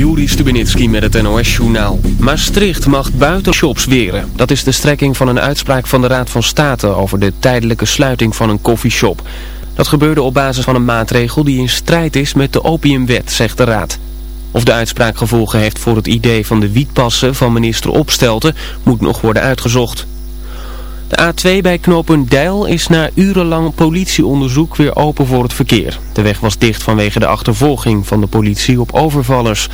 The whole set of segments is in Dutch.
Juri Stubenitski met het NOS-journaal. Maastricht mag buitenshops weren. Dat is de strekking van een uitspraak van de Raad van State over de tijdelijke sluiting van een koffieshop. Dat gebeurde op basis van een maatregel die in strijd is met de opiumwet, zegt de Raad. Of de uitspraak gevolgen heeft voor het idee van de wietpassen van minister Opstelten moet nog worden uitgezocht. De A2 bij knooppunt Deil is na urenlang politieonderzoek weer open voor het verkeer. De weg was dicht vanwege de achtervolging van de politie op overvallers.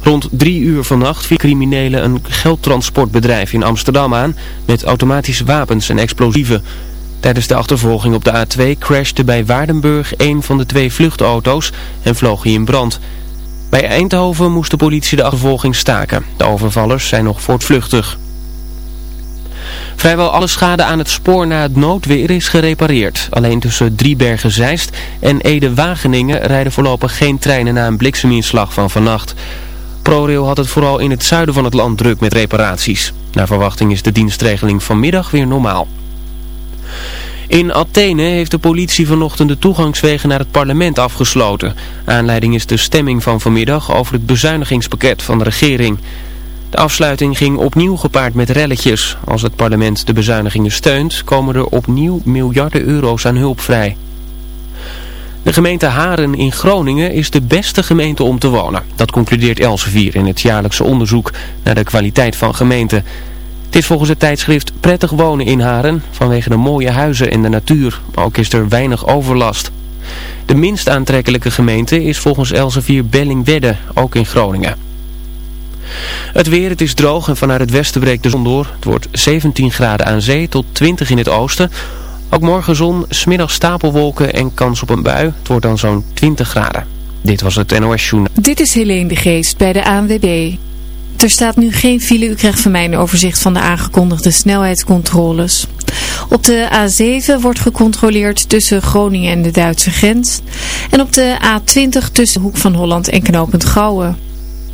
Rond drie uur vannacht viel criminelen een geldtransportbedrijf in Amsterdam aan met automatische wapens en explosieven. Tijdens de achtervolging op de A2 crashte bij Waardenburg een van de twee vluchtauto's en vloog hij in brand. Bij Eindhoven moest de politie de achtervolging staken. De overvallers zijn nog voortvluchtig. Vrijwel alle schade aan het spoor na het noodweer is gerepareerd. Alleen tussen Driebergen-Zeist en Ede-Wageningen rijden voorlopig geen treinen na een blikseminslag van vannacht. ProRail had het vooral in het zuiden van het land druk met reparaties. Naar verwachting is de dienstregeling vanmiddag weer normaal. In Athene heeft de politie vanochtend de toegangswegen naar het parlement afgesloten. Aanleiding is de stemming van vanmiddag over het bezuinigingspakket van de regering. De afsluiting ging opnieuw gepaard met relletjes. Als het parlement de bezuinigingen steunt, komen er opnieuw miljarden euro's aan hulp vrij. De gemeente Haren in Groningen is de beste gemeente om te wonen. Dat concludeert Elsevier in het jaarlijkse onderzoek naar de kwaliteit van gemeenten. Het is volgens het tijdschrift prettig wonen in Haren vanwege de mooie huizen en de natuur. Ook is er weinig overlast. De minst aantrekkelijke gemeente is volgens Elsevier Bellingwedde, ook in Groningen. Het weer, het is droog en vanuit het westen breekt de zon door. Het wordt 17 graden aan zee tot 20 in het oosten. Ook morgen zon, smiddag stapelwolken en kans op een bui. Het wordt dan zo'n 20 graden. Dit was het NOS Journal. Dit is Helene de Geest bij de ANWB. Er staat nu geen file. U krijgt van mij een overzicht van de aangekondigde snelheidscontroles. Op de A7 wordt gecontroleerd tussen Groningen en de Duitse grens. En op de A20 tussen Hoek van Holland en Knopend Gouwen.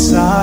passar.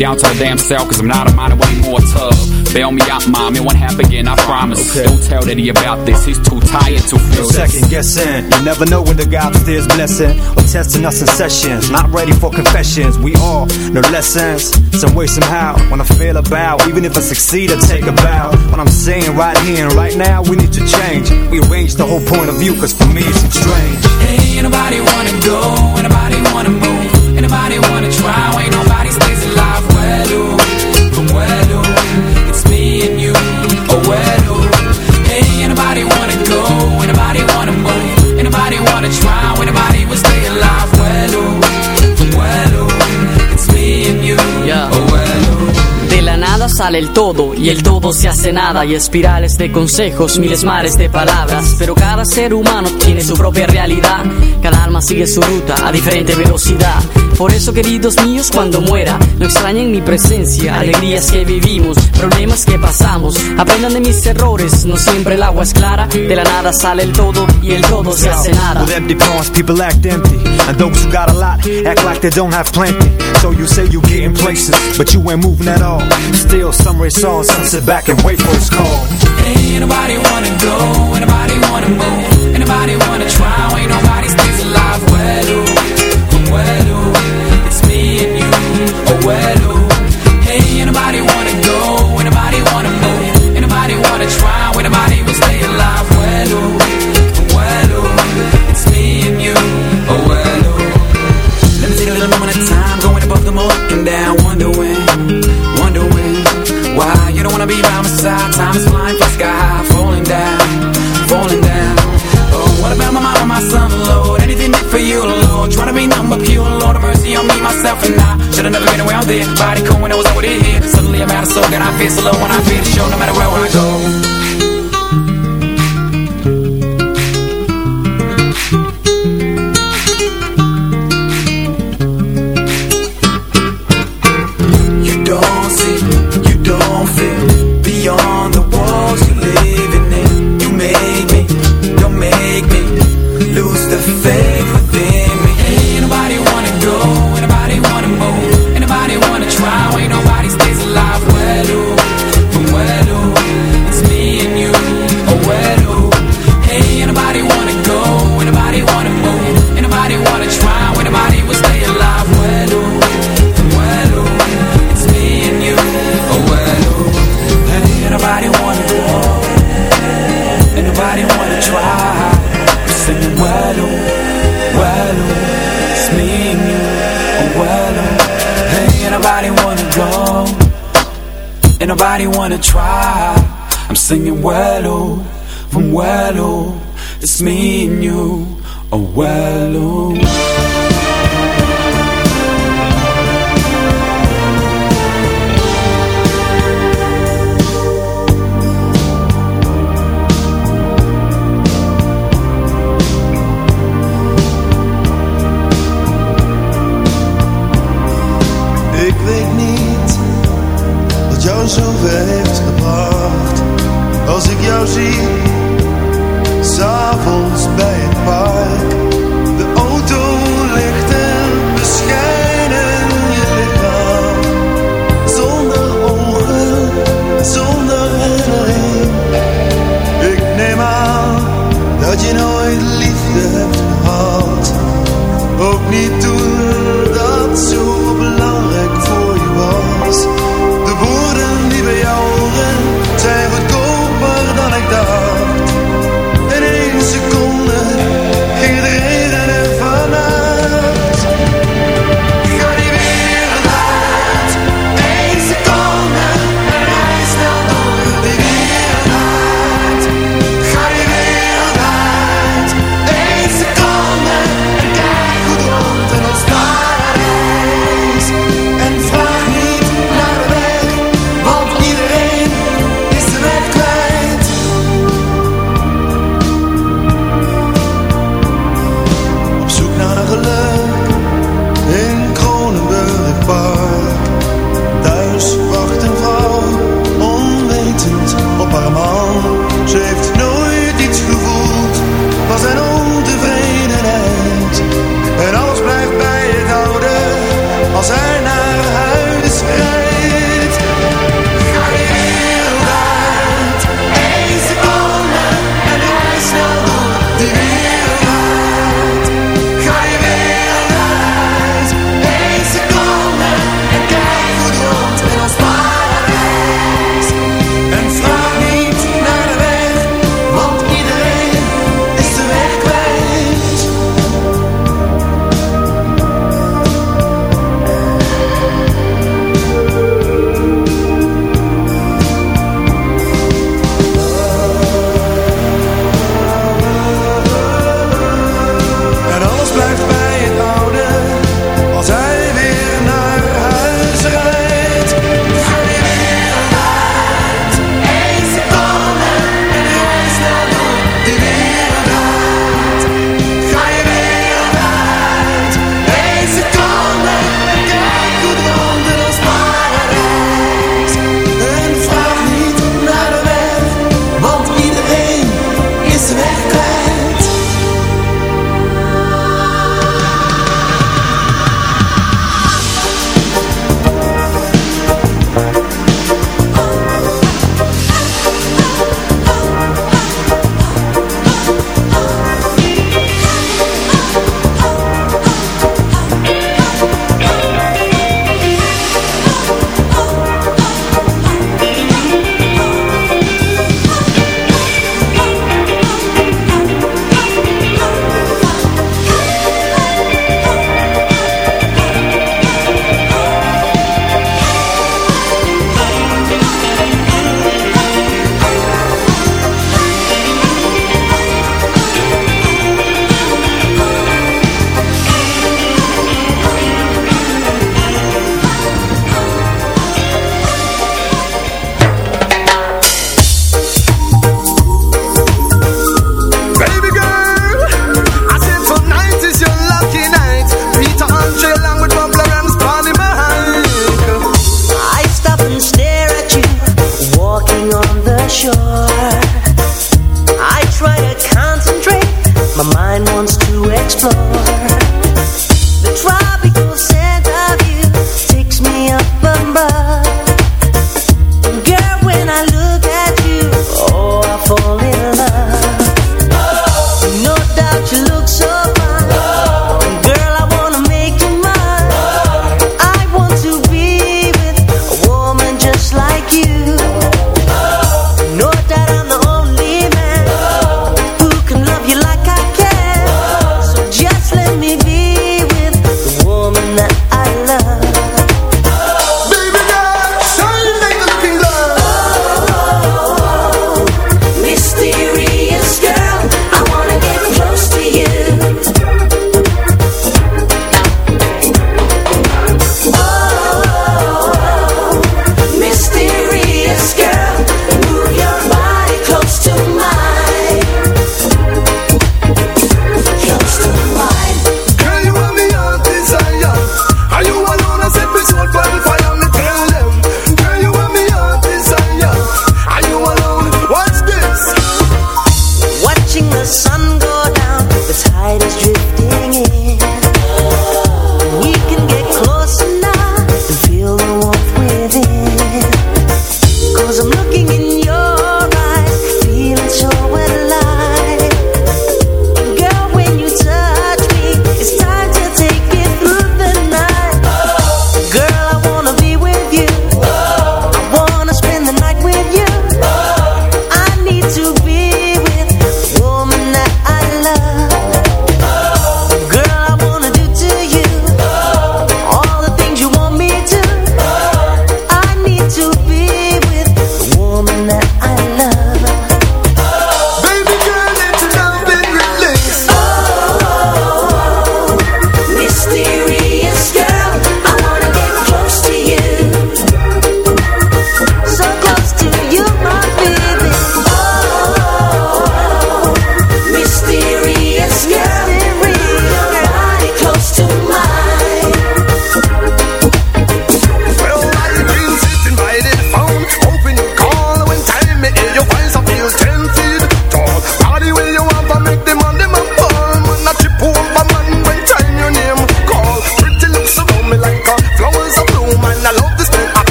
Down to the damn cell cause I'm not a minor anymore tough. Bail me out, mom, it won't happen again, I promise. Okay. Don't tell Daddy about this, he's too tired to feel no Second guessing, you never know when the God upstairs blessing or testing us in sessions. Not ready for confessions, we all know lessons. Some way, somehow, when I feel about, even if I succeed, I take a bow. What I'm saying right here and right now, we need to change. We arrange the whole point of view, cause for me it's strange. Ain't nobody wanna go, ain't nobody wanna move, ain't nobody wanna try. sale el todo y el todo se hace nada. Y espirales de consejos, miles mares de palabras, pero cada ser humano tiene su propia realidad. Cada alma sigue su ruta a diferente velocidad. Por eso, queridos míos, cuando muera, no extrañen mi presencia. Alegrías que vivimos, problemas que pasamos. Aprendan de mis errores, no siempre el agua es clara. De la nada sale el todo y el todo se hace nada. With empty palms, people act empty. And those who got a lot act like they don't have plenty. So you say you getting places, but you ain't moving at all. Still, somewhere saw, some sit back and wait for its call. Ain't nobody wanna go.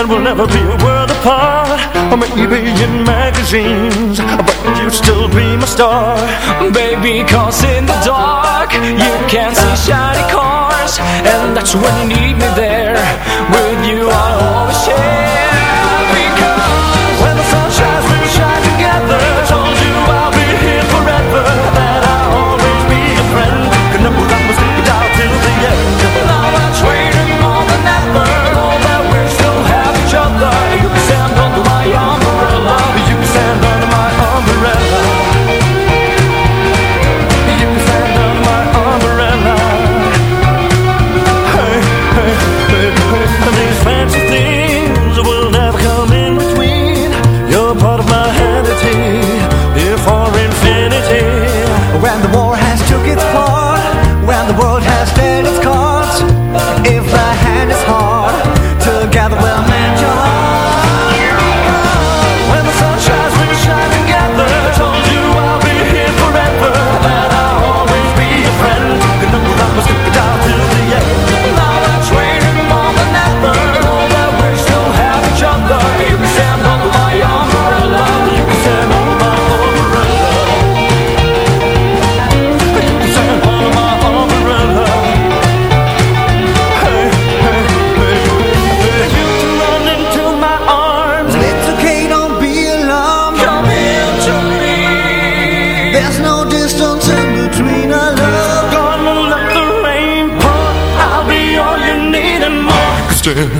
And we'll never be a world apart. Or maybe in magazines But you'd still be my star. Baby, cause in the dark You can see shiny cars. And that's when you need me there. With you I'll always share. understand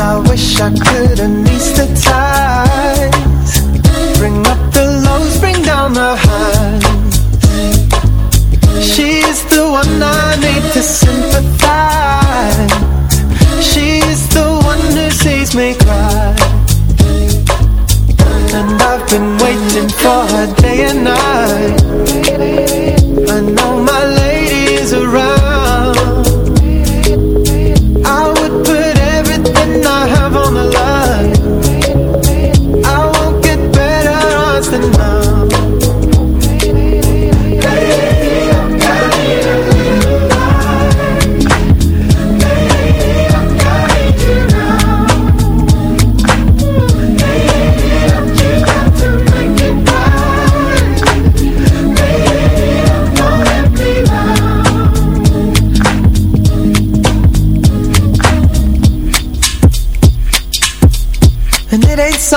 I wish I could anesthetize Bring up the lows, bring down the highs. She's the one I need to sympathize. She's the one who sees me cry. And I've been waiting for her day and night. I know